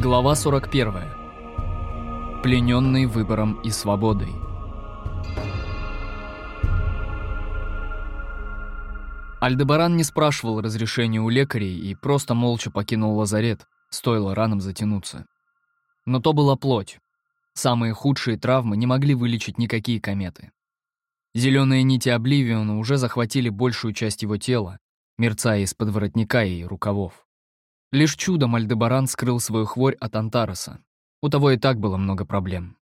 Глава 41. Плененный выбором и свободой. Альдебаран не спрашивал разрешения у лекарей и просто молча покинул лазарет, стоило ранам затянуться. Но то была плоть. Самые худшие травмы не могли вылечить никакие кометы. Зеленые нити Обливиона уже захватили большую часть его тела, мерцая из-под воротника и рукавов. Лишь чудом Альдебаран скрыл свою хворь от Антареса. У того и так было много проблем.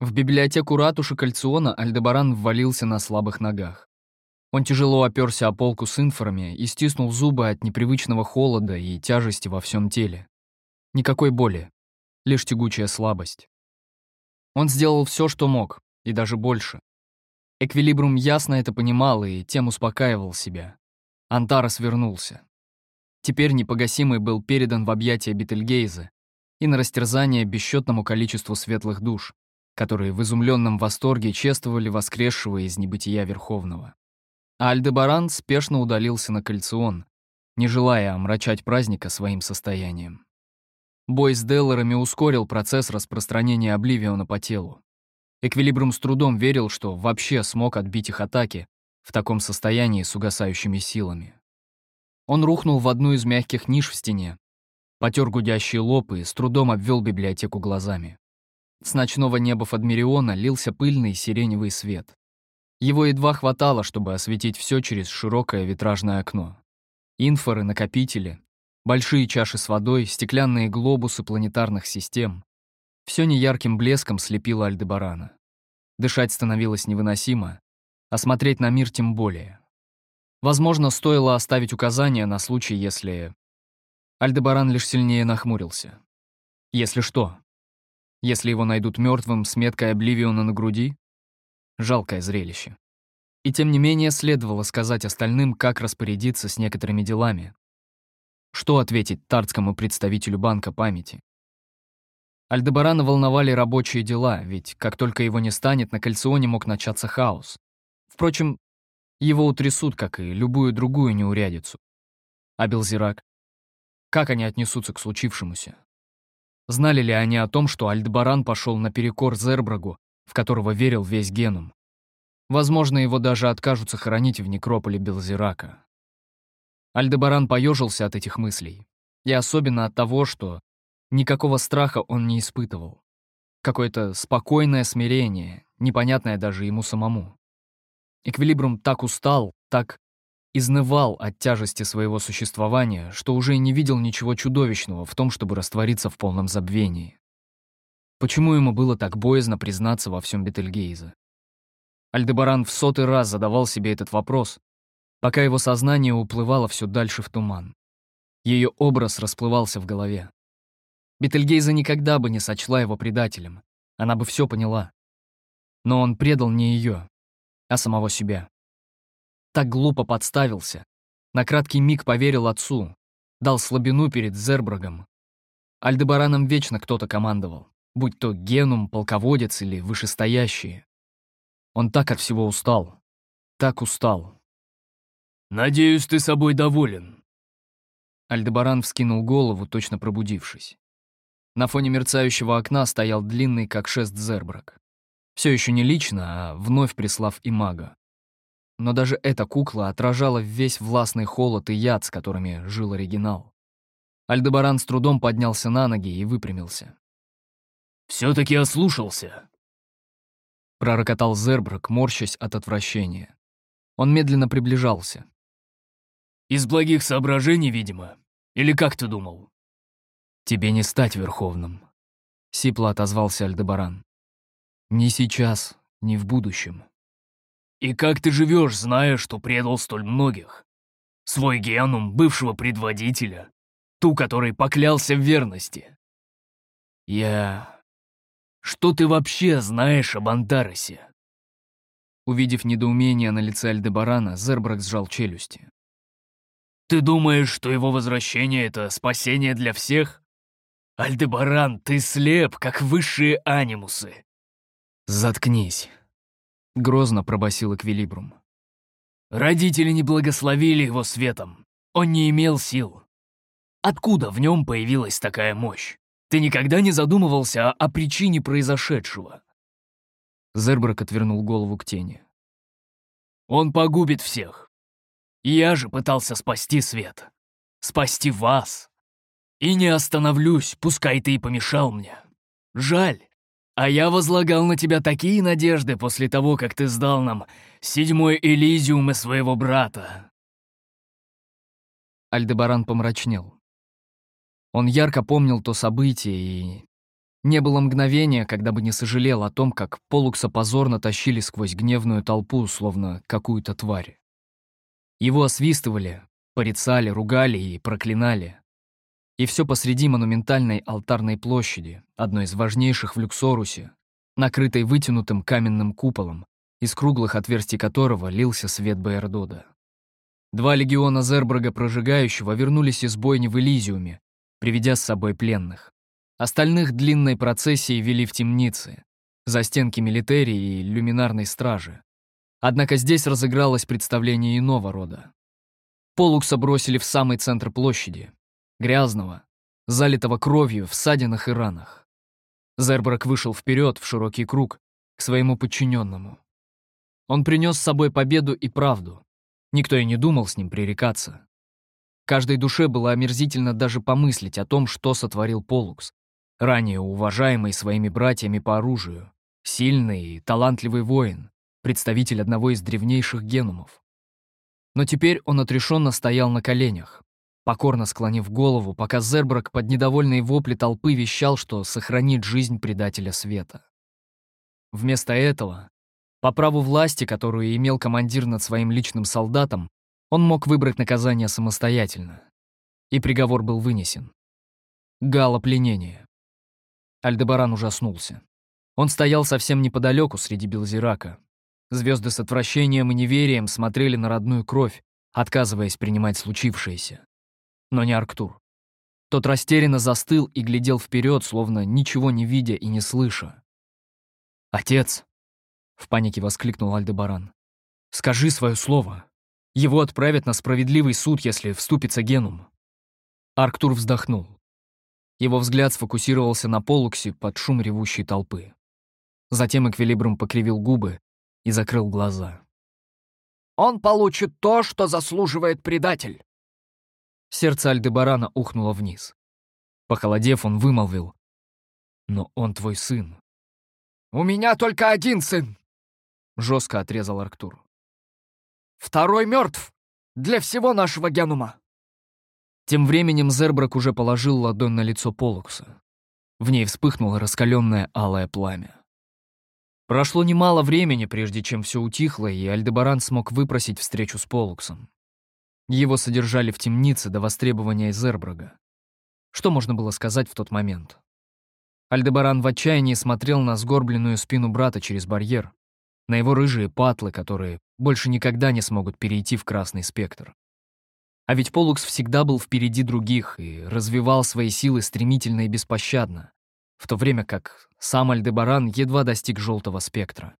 В библиотеку ратуши Кальциона Альдебаран ввалился на слабых ногах. Он тяжело оперся о полку с инфорами и стиснул зубы от непривычного холода и тяжести во всем теле. Никакой боли, лишь тягучая слабость. Он сделал все, что мог, и даже больше. Эквилибрум ясно это понимал и тем успокаивал себя. Антарес вернулся. Теперь непогасимый был передан в объятия Бетельгейза и на растерзание бесчетному количеству светлых душ, которые в изумленном восторге чествовали воскресшего из небытия Верховного. А Альдебаран спешно удалился на кольцион, не желая омрачать праздника своим состоянием. Бой с Делларами ускорил процесс распространения Обливиона по телу. Эквилибрум с трудом верил, что вообще смог отбить их атаки в таком состоянии с угасающими силами. Он рухнул в одну из мягких ниш в стене, потер гудящие лоб и с трудом обвел библиотеку глазами. С ночного неба Фадмириона лился пыльный сиреневый свет. Его едва хватало, чтобы осветить все через широкое витражное окно. Инфоры, накопители, большие чаши с водой, стеклянные глобусы планетарных систем. Все неярким блеском слепило Альдебарана. Дышать становилось невыносимо, а смотреть на мир тем более. Возможно, стоило оставить указания на случай, если... Альдебаран лишь сильнее нахмурился. Если что? Если его найдут мертвым с меткой Обливиона на груди? Жалкое зрелище. И тем не менее следовало сказать остальным, как распорядиться с некоторыми делами. Что ответить тартскому представителю банка памяти? Альдебарана волновали рабочие дела, ведь как только его не станет, на Кальционе мог начаться хаос. Впрочем, его утрясут, как и любую другую неурядицу. А Белзирак? Как они отнесутся к случившемуся? Знали ли они о том, что Альдбаран пошел наперекор Зербрагу, в которого верил весь Генум? Возможно, его даже откажутся хоронить в некрополе Белзирака. Альдебаран поежился от этих мыслей. И особенно от того, что никакого страха он не испытывал. Какое-то спокойное смирение, непонятное даже ему самому. Эквилибрум так устал, так изнывал от тяжести своего существования, что уже не видел ничего чудовищного в том, чтобы раствориться в полном забвении. Почему ему было так боязно признаться во всем Бетельгейзе? Альдебаран в сотый раз задавал себе этот вопрос, пока его сознание уплывало все дальше в туман. Ее образ расплывался в голове. Бетельгейза никогда бы не сочла его предателем, она бы все поняла. Но он предал не ее, а самого себя. Так глупо подставился. На краткий миг поверил отцу, дал слабину перед Зербрагом. Альдебараном вечно кто-то командовал, будь то генум, полководец или вышестоящие. Он так от всего устал, так устал. «Надеюсь, ты собой доволен». Альдебаран вскинул голову, точно пробудившись. На фоне мерцающего окна стоял длинный, как шест Зербрак. Все еще не лично, а вновь прислав и мага. Но даже эта кукла отражала весь властный холод и яд, с которыми жил оригинал. Альдебаран с трудом поднялся на ноги и выпрямился. «Все-таки ослушался!» Пророкотал Зербрак, морщась от отвращения. Он медленно приближался. «Из благих соображений, видимо. Или как ты думал?» «Тебе не стать Верховным», — сипло отозвался Альдебаран. Ни сейчас, ни в будущем. И как ты живешь, зная, что предал столь многих? Свой генум, бывшего предводителя, ту, который поклялся в верности. Я... Что ты вообще знаешь об Антаросе? Увидев недоумение на лице Альдебарана, Зербрак сжал челюсти. «Ты думаешь, что его возвращение — это спасение для всех? Альдебаран, ты слеп, как высшие анимусы. «Заткнись», — грозно пробасил Эквилибрум. Родители не благословили его светом. Он не имел сил. Откуда в нем появилась такая мощь? Ты никогда не задумывался о, причине произошедшего?» Зербрак отвернул голову к тени. «Он погубит всех. Я же пытался спасти свет. Спасти вас. И не остановлюсь, пускай ты и помешал мне. Жаль. А я возлагал на тебя такие надежды после того, как ты сдал нам седьмой Элизиум и своего брата. Альдебаран помрачнел. Он ярко помнил то событие, и не было мгновения, когда бы не сожалел о том, как Полукса позорно тащили сквозь гневную толпу, словно какую-то тварь. Его освистывали, порицали, ругали и проклинали. И все посреди монументальной алтарной площади, одной из важнейших в Люксорусе, накрытой вытянутым каменным куполом, из круглых отверстий которого лился свет Байердода. Два легиона Зербрага Прожигающего вернулись из бойни в Элизиуме, приведя с собой пленных. Остальных длинной процессией вели в темницы, за стенки милитерии и люминарной стражи. Однако здесь разыгралось представление иного рода. Полукса бросили в самый центр площади, грязного, залитого кровью в ссадинах и ранах. Зербрак вышел вперед в широкий круг к своему подчиненному. Он принес с собой победу и правду, Никто и не думал с ним пререкаться. Каждой душе было омерзительно даже помыслить о том, что сотворил Полукс, ранее уважаемый своими братьями по оружию, сильный и талантливый воин, представитель одного из древнейших генумов. Но теперь он отрешенно стоял на коленях, покорно склонив голову, пока Зербрак под недовольные вопли толпы вещал, что сохранит жизнь предателя света. Вместо этого по праву власти, которую имел командир над своим личным солдатом, он мог выбрать наказание самостоятельно. И приговор был вынесен. Гала пленение. Альдебаран ужаснулся. Он стоял совсем неподалеку среди Белзирака. Звезды с отвращением и неверием смотрели на родную кровь, отказываясь принимать случившееся. Но не Арктур. Тот растерянно застыл и глядел вперед, словно ничего не видя и не слыша. «Отец!» В панике воскликнул Альдебаран. «Скажи свое слово. Его отправят на справедливый суд, если вступится Генум». Арктур вздохнул. Его взгляд сфокусировался на Полуксе под шум ревущей толпы. Затем Эквилибрум покривил губы и закрыл глаза. «Он получит то, что заслуживает предатель!» Сердце Альдебарана ухнуло вниз. Похолодев, он вымолвил. «Но он твой сын». «У меня только один сын!» — жестко отрезал Арктур. «Второй мертв! Для всего нашего генума!» Тем временем Зербрак уже положил ладонь на лицо Полукса. В ней вспыхнуло раскаленное алое пламя. Прошло немало времени, прежде чем все утихло, и Альдебаран смог выпросить встречу с Полуксом. Его содержали в темнице до востребования Зербрага. Что можно было сказать в тот момент? Альдебаран в отчаянии смотрел на сгорбленную спину брата через барьер, на его рыжие патлы, которые больше никогда не смогут перейти в красный спектр. А ведь Полукс всегда был впереди других и развивал свои силы стремительно и беспощадно, в то время как сам Альдебаран едва достиг желтого спектра.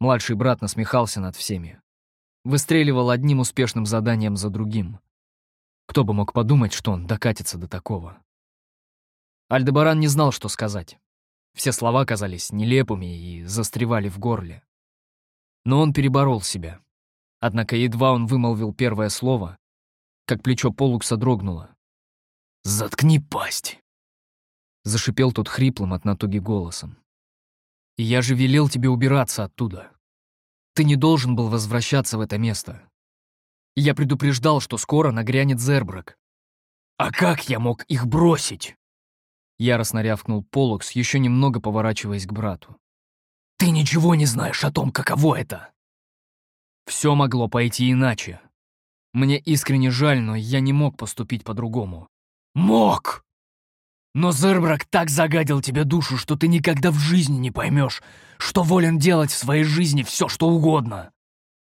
Младший брат насмехался над всеми. Выстреливал одним успешным заданием за другим. Кто бы мог подумать, что он докатится до такого. Альдебаран не знал, что сказать. Все слова казались нелепыми и застревали в горле. Но он переборол себя. Однако едва он вымолвил первое слово, как плечо Полукса дрогнуло. «Заткни пасть!» Зашипел тот хриплым от натуги голосом. «И я же велел тебе убираться оттуда. Ты не должен был возвращаться в это место. Я предупреждал, что скоро нагрянет Зербрак. А как я мог их бросить?» Яростно рявкнул Полукс, еще немного поворачиваясь к брату. «Ты ничего не знаешь о том, каково это!» Все могло пойти иначе. Мне искренне жаль, но я не мог поступить по-другому. «Мог!» Но Зербрак так загадил тебе душу, что ты никогда в жизни не поймешь, что волен делать в своей жизни все, что угодно.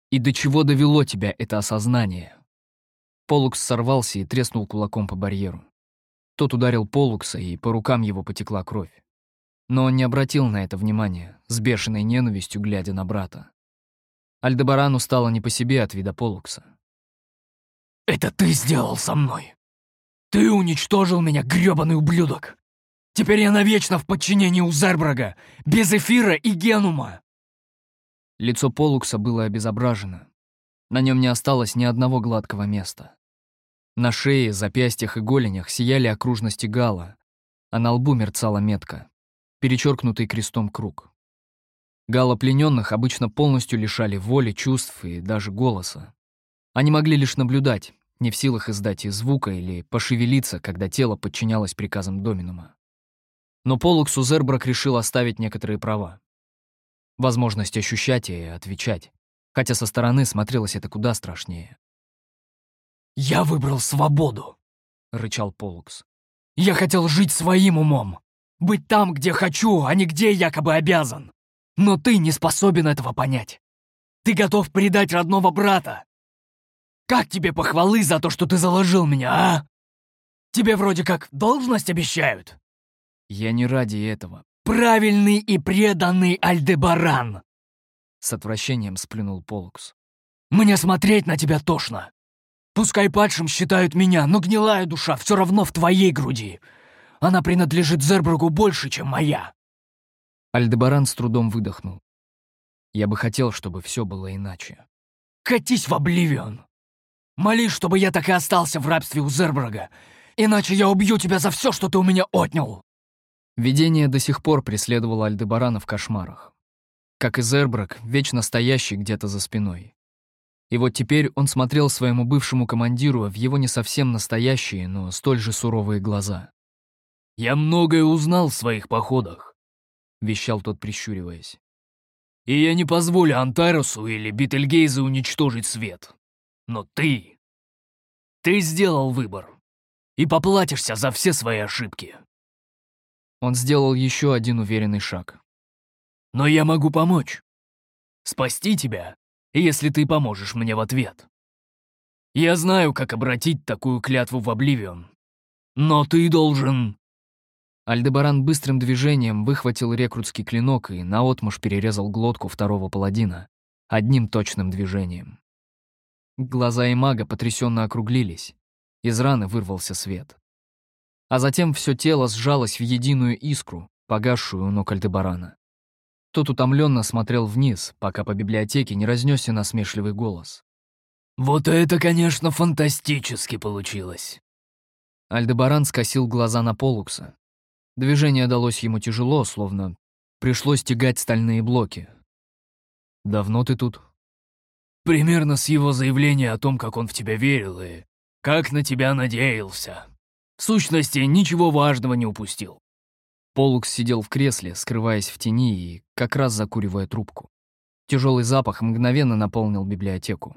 И до чего довело тебя это осознание? Полукс сорвался и треснул кулаком по барьеру. Тот ударил Полукса, и по рукам его потекла кровь. Но он не обратил на это внимания, с бешеной ненавистью глядя на брата. Альдебарану стало не по себе от вида Полукса. «Это ты сделал со мной! Ты уничтожил меня, грёбаный ублюдок! Теперь я навечно в подчинении у Зербрага, без эфира и генума!» Лицо Полукса было обезображено. На нем не осталось ни одного гладкого места. На шее, запястьях и голенях сияли окружности гала, а на лбу мерцала метка, перечеркнутый крестом круг. Гала плененных обычно полностью лишали воли, чувств и даже голоса. Они могли лишь наблюдать, не в силах издать и звука или пошевелиться, когда тело подчинялось приказам Доминума. Но Полуксу Зербрак решил оставить некоторые права. Возможность ощущать и отвечать, хотя со стороны смотрелось это куда страшнее. «Я выбрал свободу», — рычал Полукс. «Я хотел жить своим умом, быть там, где хочу, а не где якобы обязан. Но ты не способен этого понять. Ты готов предать родного брата. Как тебе похвалы за то, что ты заложил меня, а? Тебе вроде как должность обещают?» «Я не ради этого». «Правильный и преданный Альдебаран!» С отвращением сплюнул Полукс. «Мне смотреть на тебя тошно. Пускай падшим считают меня, но гнилая душа все равно в твоей груди. Она принадлежит Зербругу больше, чем моя». Альдебаран с трудом выдохнул. Я бы хотел, чтобы все было иначе. «Катись в Обливион! Молись, чтобы я так и остался в рабстве у Зербрага, иначе я убью тебя за все, что ты у меня отнял!» Видение до сих пор преследовало Альдебарана в кошмарах. Как и Зербрак, вечно стоящий где-то за спиной. И вот теперь он смотрел своему бывшему командиру в его не совсем настоящие, но столь же суровые глаза. «Я многое узнал в своих походах», — вещал тот, прищуриваясь. «И я не позволю Антарусу или Бетельгейзе уничтожить свет. Но ты... Ты сделал выбор. И поплатишься за все свои ошибки». Он сделал еще один уверенный шаг. «Но я могу помочь. Спасти тебя, если ты поможешь мне в ответ. Я знаю, как обратить такую клятву в Обливион. Но ты должен...» Альдебаран быстрым движением выхватил рекрутский клинок и наотмашь перерезал глотку второго паладина одним точным движением. Глаза имага потрясенно округлились. Из раны вырвался свет. А затем все тело сжалось в единую искру, погасшую у ног Альдебарана. Тот утомленно смотрел вниз, пока по библиотеке не разнесся насмешливый голос. «Вот это, конечно, фантастически получилось!» Альдебаран скосил глаза на Полукса. Движение далось ему тяжело, словно пришлось тягать стальные блоки. «Давно ты тут?» «Примерно с его заявления о том, как он в тебя верил и как на тебя надеялся. В сущности, ничего важного не упустил. Полукс сидел в кресле, скрываясь в тени и как раз закуривая трубку. Тяжелый запах мгновенно наполнил библиотеку.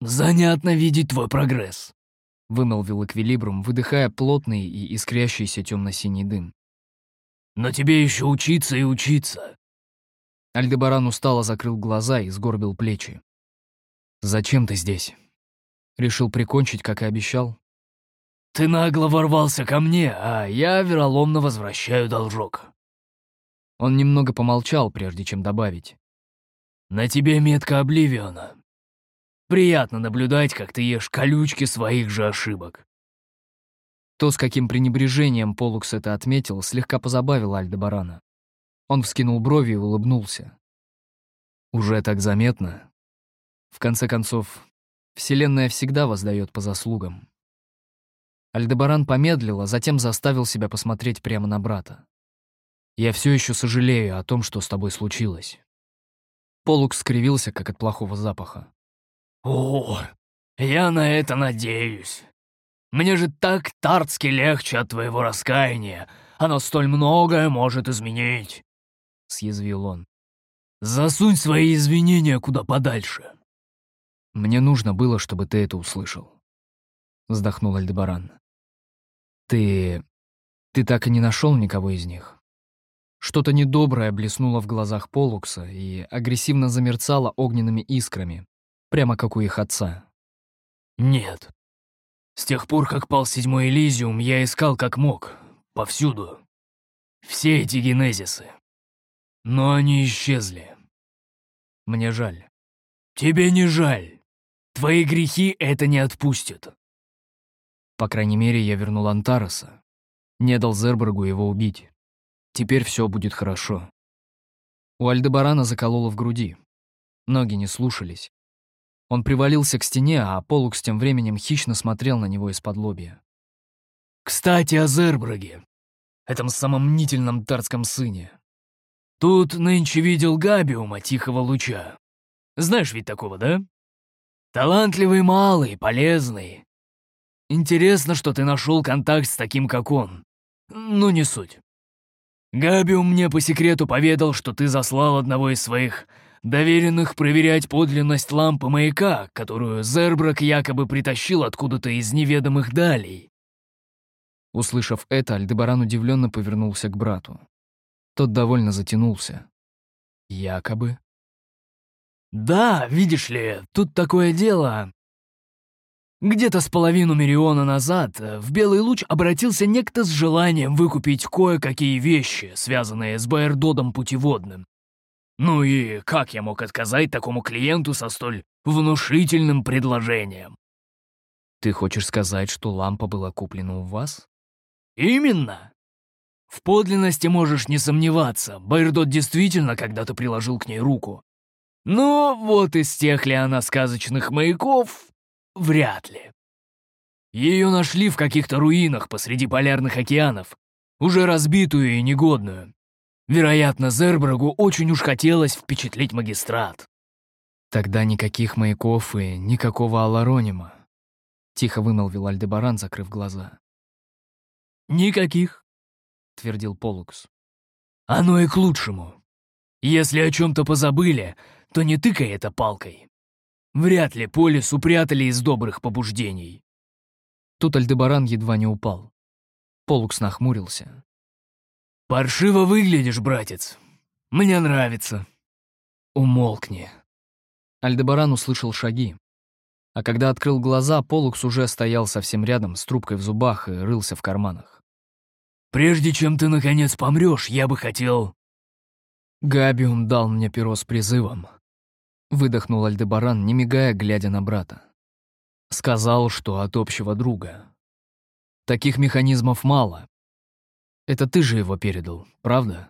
«Занятно видеть твой прогресс», — вымолвил Эквилибрум, выдыхая плотный и искрящийся темно-синий дым. «Но тебе еще учиться и учиться». Альдебаран устало закрыл глаза и сгорбил плечи. «Зачем ты здесь?» Решил прикончить, как и обещал. Ты нагло ворвался ко мне, а я вероломно возвращаю должок». Он немного помолчал, прежде чем добавить. «На тебе метка Обливиона. Приятно наблюдать, как ты ешь колючки своих же ошибок». То, с каким пренебрежением Полукс это отметил, слегка позабавил Альдебарана. Он вскинул брови и улыбнулся. «Уже так заметно. В конце концов, Вселенная всегда воздает по заслугам». Альдебаран помедлил, а затем заставил себя посмотреть прямо на брата. «Я все еще сожалею о том, что с тобой случилось». Полук скривился, как от плохого запаха. «О, я на это надеюсь. Мне же так тартски легче от твоего раскаяния. Оно столь многое может изменить», — съязвил он. «Засунь свои извинения куда подальше». «Мне нужно было, чтобы ты это услышал», — вздохнул Альдебаран. Ты... ты так и не нашел никого из них? Что-то недоброе блеснуло в глазах Полукса и агрессивно замерцало огненными искрами, прямо как у их отца. «Нет. С тех пор, как пал седьмой Элизиум, я искал как мог, повсюду. Все эти генезисы. Но они исчезли. Мне жаль. Тебе не жаль. Твои грехи это не отпустят. По крайней мере, я вернул Антараса. Не дал Зербергу его убить. Теперь все будет хорошо. У Альдебарана закололо в груди. Ноги не слушались. Он привалился к стене, а Полукс тем временем хищно смотрел на него из-под лобья. «Кстати, о Зербраге, этом самом мнительном тарском сыне. Тут нынче видел Габиума Тихого Луча. Знаешь ведь такого, да? Талантливый малый, полезный. Интересно, что ты нашел контакт с таким, как он. Ну, не суть. Габиум мне по секрету поведал, что ты заслал одного из своих доверенных проверять подлинность лампы маяка, которую Зербрак якобы притащил откуда-то из неведомых далей. Услышав это, Альдебаран удивленно повернулся к брату. Тот довольно затянулся. Якобы. «Да, видишь ли, тут такое дело. Где-то с половину миллиона назад в Белый Луч обратился некто с желанием выкупить кое-какие вещи, связанные с Байердодом путеводным. Ну и как я мог отказать такому клиенту со столь внушительным предложением? Ты хочешь сказать, что лампа была куплена у вас? Именно. В подлинности можешь не сомневаться, Байердот действительно когда-то приложил к ней руку. Но вот из тех ли она сказочных маяков, вряд ли. Ее нашли в каких-то руинах посреди полярных океанов, уже разбитую и негодную. Вероятно, Зербрагу очень уж хотелось впечатлить магистрат. Тогда никаких маяков и никакого Аларонима. Тихо вымолвил Альдебаран, закрыв глаза. «Никаких», — твердил Полукс. «Оно и к лучшему. Если о чем-то позабыли, то не тыкай это палкой. Вряд ли Полис упрятали из добрых побуждений». Тут Альдебаран едва не упал. Полукс нахмурился. «Паршиво выглядишь, братец. Мне нравится». «Умолкни». Альдебаран услышал шаги. А когда открыл глаза, Полукс уже стоял совсем рядом с трубкой в зубах и рылся в карманах. «Прежде чем ты, наконец, помрешь, я бы хотел...» Габиум дал мне перо с призывом. Выдохнул Альдебаран, не мигая, глядя на брата. Сказал, что от общего друга. Таких механизмов мало, это ты же его передал, правда?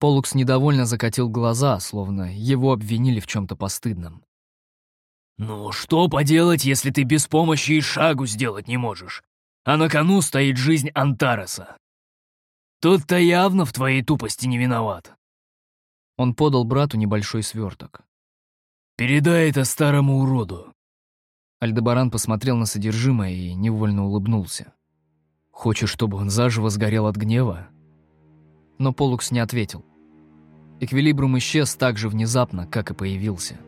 Полукс недовольно закатил глаза, словно его обвинили в чем то постыдном. «Ну, что поделать, если ты без помощи и шагу сделать не можешь? А на кону стоит жизнь Антареса. Тут-то явно в твоей тупости не виноват». Он подал брату небольшой сверток. «Передай это старому уроду». Альдебаран посмотрел на содержимое и невольно улыбнулся. Хочешь, чтобы он заживо сгорел от гнева? Но Полукс не ответил. Эквилибрум исчез так же внезапно, как и появился.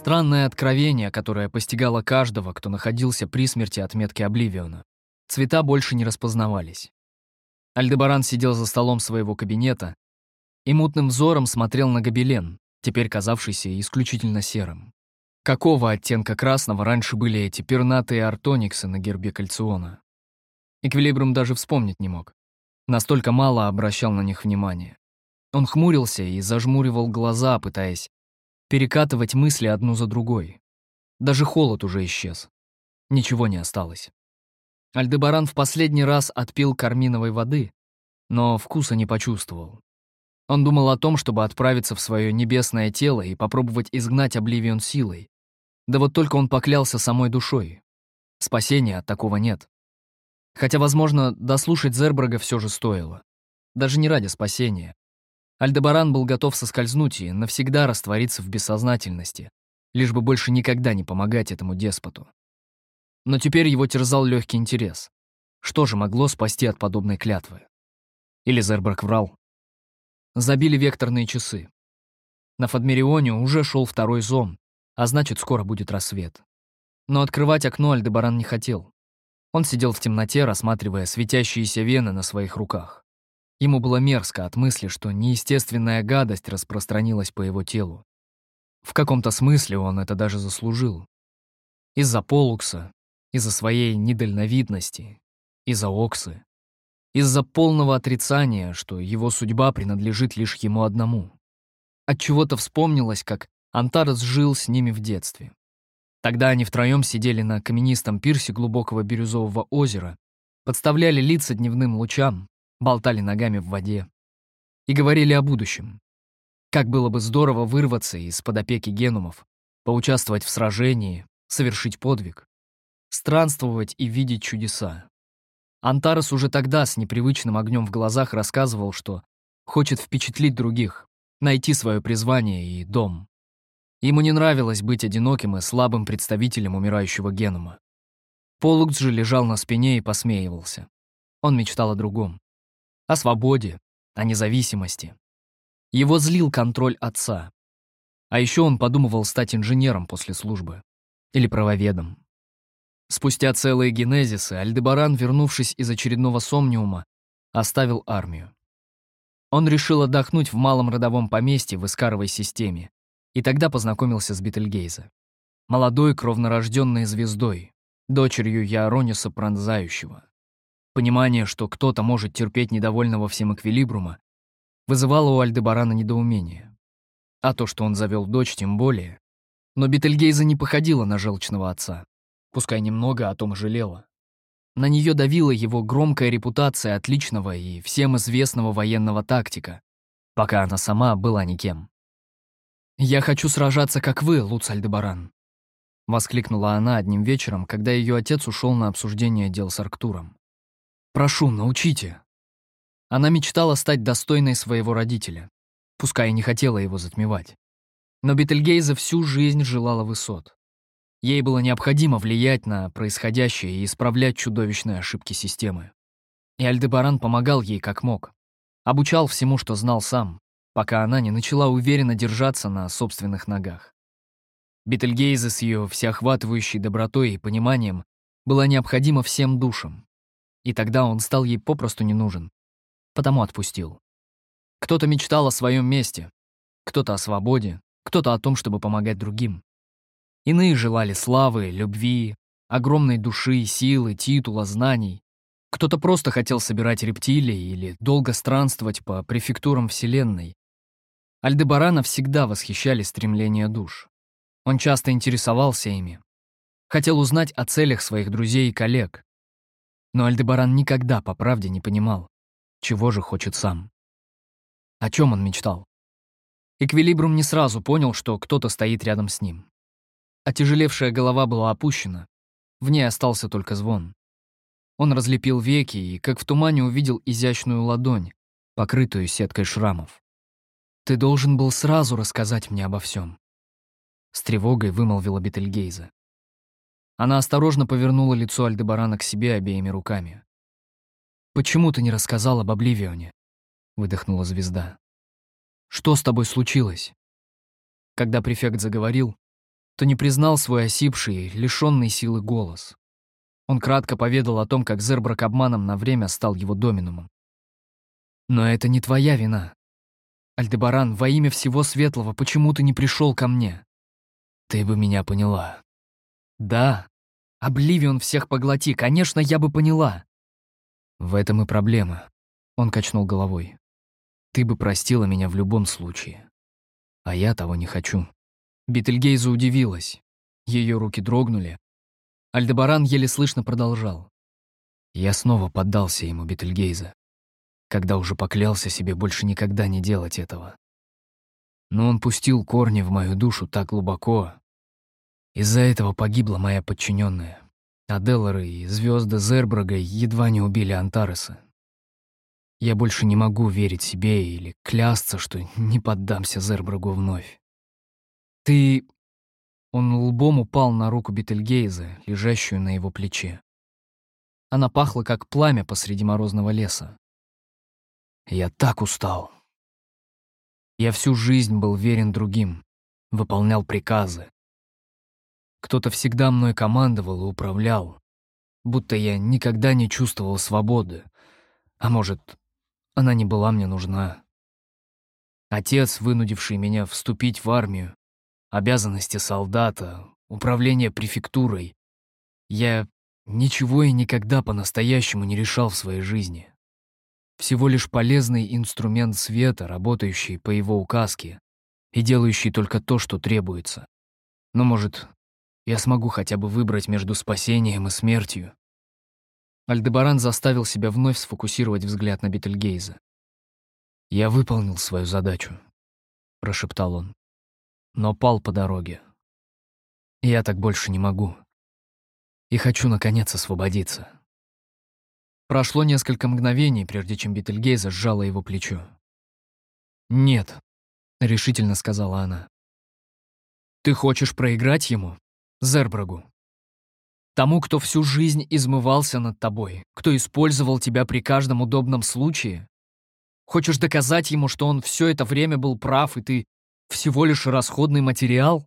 Странное откровение, которое постигало каждого, кто находился при смерти от метки Обливиона. Цвета больше не распознавались. Альдебаран сидел за столом своего кабинета и мутным взором смотрел на гобелен, теперь казавшийся исключительно серым. Какого оттенка красного раньше были эти пернатые артониксы на гербе кальциона? Эквилибрум даже вспомнить не мог. Настолько мало обращал на них внимания. Он хмурился и зажмуривал глаза, пытаясь перекатывать мысли одну за другой. Даже холод уже исчез. Ничего не осталось. Альдебаран в последний раз отпил карминовой воды, но вкуса не почувствовал. Он думал о том, чтобы отправиться в свое небесное тело и попробовать изгнать Обливион силой. Да вот только он поклялся самой душой. Спасения от такого нет. Хотя, возможно, дослушать Зербрага все же стоило. Даже не ради спасения. Альдебаран был готов соскользнуть и навсегда раствориться в бессознательности, лишь бы больше никогда не помогать этому деспоту. Но теперь его терзал легкий интерес. Что же могло спасти от подобной клятвы? Или Зерберг врал? Забили векторные часы. На Фадмерионе уже шел второй зом, а значит, скоро будет рассвет. Но открывать окно Альдебаран не хотел. Он сидел в темноте, рассматривая светящиеся вены на своих руках. Ему было мерзко от мысли, что неестественная гадость распространилась по его телу. В каком-то смысле он это даже заслужил. Из-за полукса, из-за своей недальновидности, из-за Оксы. Из-за полного отрицания, что его судьба принадлежит лишь ему одному. Отчего-то вспомнилось, как Антарес жил с ними в детстве. Тогда они втроем сидели на каменистом пирсе глубокого бирюзового озера, подставляли лица дневным лучам, болтали ногами в воде и говорили о будущем. Как было бы здорово вырваться из-под опеки генумов, поучаствовать в сражении, совершить подвиг, странствовать и видеть чудеса. Антарес уже тогда с непривычным огнем в глазах рассказывал, что хочет впечатлить других, найти свое призвание и дом. Ему не нравилось быть одиноким и слабым представителем умирающего генома. Полукс же лежал на спине и посмеивался. Он мечтал о другом. О свободе, о независимости. Его злил контроль отца. А еще он подумывал стать инженером после службы. Или правоведом. Спустя целые генезисы Альдебаран, вернувшись из очередного сомниума, оставил армию. Он решил отдохнуть в малом родовом поместье в Искаровой системе, и тогда познакомился с Бетельгейзе. Молодой, кровнорожденной звездой, дочерью Ярониса Пронзающего. Понимание, что кто-то может терпеть недовольного всем эквилибрума, вызывало у Альдебарана недоумение. А то, что он завел дочь, тем более. Но Бетельгейза не походила на желчного отца пускай немного о том жалела. На нее давила его громкая репутация отличного и всем известного военного тактика, пока она сама была никем. «Я хочу сражаться, как вы, Луц Альдебаран», — воскликнула она одним вечером, когда ее отец ушел на обсуждение дел с Арктуром. «Прошу, научите». Она мечтала стать достойной своего родителя, пускай и не хотела его затмевать. Но Бетельгейза всю жизнь желала высот. Ей было необходимо влиять на происходящее и исправлять чудовищные ошибки системы. И Альдебаран помогал ей как мог. Обучал всему, что знал сам, пока она не начала уверенно держаться на собственных ногах. Бетельгейзе с ее всеохватывающей добротой и пониманием была необходима всем душам. И тогда он стал ей попросту не нужен. Потому отпустил. Кто-то мечтал о своем месте, кто-то о свободе, кто-то о том, чтобы помогать другим. Иные желали славы, любви, огромной души, силы, титула, знаний. Кто-то просто хотел собирать рептилии или долго странствовать по префектурам Вселенной. Альдебарана всегда восхищали стремления душ. Он часто интересовался ими. Хотел узнать о целях своих друзей и коллег. Но Альдебаран никогда по правде не понимал, чего же хочет сам. О чем он мечтал? Эквилибрум не сразу понял, что кто-то стоит рядом с ним. Отяжелевшая голова была опущена. В ней остался только звон. Он разлепил веки и, как в тумане, увидел изящную ладонь, покрытую сеткой шрамов. «Ты должен был сразу рассказать мне обо всем. С тревогой вымолвила Бетельгейза. Она осторожно повернула лицо Альдебарана к себе обеими руками. «Почему ты не рассказал об Обливионе?» — выдохнула звезда. «Что с тобой случилось?» Когда префект заговорил, то не признал свой осипший, лишенный силы голос. Он кратко поведал о том, как Зербрак обманом на время стал его доминумом. «Но это не твоя вина. Альдебаран, во имя всего светлого, почему ты не пришел ко мне?» «Ты бы меня поняла». «Да. Обливион всех поглоти, конечно, я бы поняла». «В этом и проблема», — он качнул головой. «Ты бы простила меня в любом случае. А я того не хочу». Бетельгейза удивилась. Ее руки дрогнули. Альдебаран еле слышно продолжал. Я снова поддался ему, Бетельгейза, когда уже поклялся себе больше никогда не делать этого. Но он пустил корни в мою душу так глубоко. Из-за этого погибла моя подчиненная. А Деллары и звезды Зербрага едва не убили Антареса. Я больше не могу верить себе или клясться, что не поддамся Зербрагу вновь. «Ты...» Он лбом упал на руку Бетельгейза, лежащую на его плече. Она пахла, как пламя посреди морозного леса. «Я так устал. Я всю жизнь был верен другим, выполнял приказы. Кто-то всегда мной командовал и управлял, будто я никогда не чувствовал свободы. А может, она не была мне нужна. Отец, вынудивший меня вступить в армию, обязанности солдата, управление префектурой. Я ничего и никогда по-настоящему не решал в своей жизни. всего лишь полезный инструмент света, работающий по его указке и делающий только то, что требуется. Но, может, я смогу хотя бы выбрать между спасением и смертью. Альдебаран заставил себя вновь сфокусировать взгляд на Бетельгейза. «Я выполнил свою задачу», — прошептал он, — «но пал по дороге. Я так больше не могу. И хочу, наконец, освободиться». Прошло несколько мгновений, прежде чем Бетельгейза сжала его плечо. «Нет», — решительно сказала она. «Ты хочешь проиграть ему, Зербрагу?» Тому, кто всю жизнь измывался над тобой, кто использовал тебя при каждом удобном случае? Хочешь доказать ему, что он все это время был прав, и ты всего лишь расходный материал?»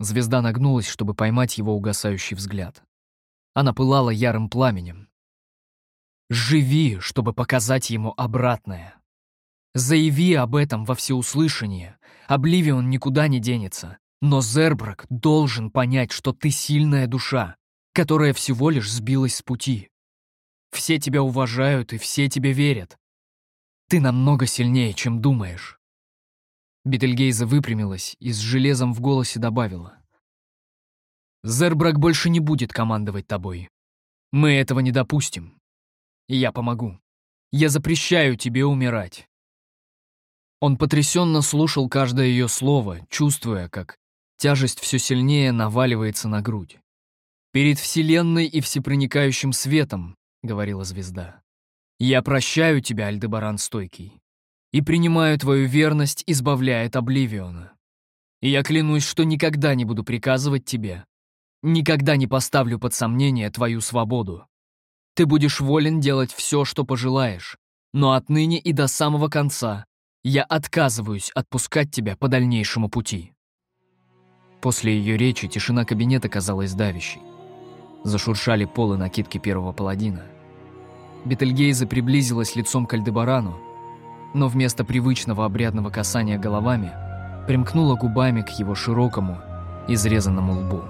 Звезда нагнулась, чтобы поймать его угасающий взгляд. Она пылала ярым пламенем. «Живи, чтобы показать ему обратное. Заяви об этом во всеуслышание. Обливион никуда не денется. Но Зербрак должен понять, что ты сильная душа, которая всего лишь сбилась с пути. Все тебя уважают и все тебе верят. Ты намного сильнее, чем думаешь. Бетельгейза выпрямилась и с железом в голосе добавила. «Зербрак больше не будет командовать тобой. Мы этого не допустим. Я помогу. Я запрещаю тебе умирать». Он потрясенно слушал каждое ее слово, чувствуя, как Тяжесть все сильнее наваливается на грудь. «Перед Вселенной и всепроникающим светом», — говорила звезда, — «я прощаю тебя, Альдебаран Стойкий, и принимаю твою верность, избавляя от Обливиона. И я клянусь, что никогда не буду приказывать тебе, никогда не поставлю под сомнение твою свободу. Ты будешь волен делать все, что пожелаешь, но отныне и до самого конца я отказываюсь отпускать тебя по дальнейшему пути». После ее речи тишина кабинета казалась давящей. Зашуршали полы накидки первого паладина. Бетельгейза приблизилась лицом к Альдебарану, но вместо привычного обрядного касания головами примкнула губами к его широкому, изрезанному лбу.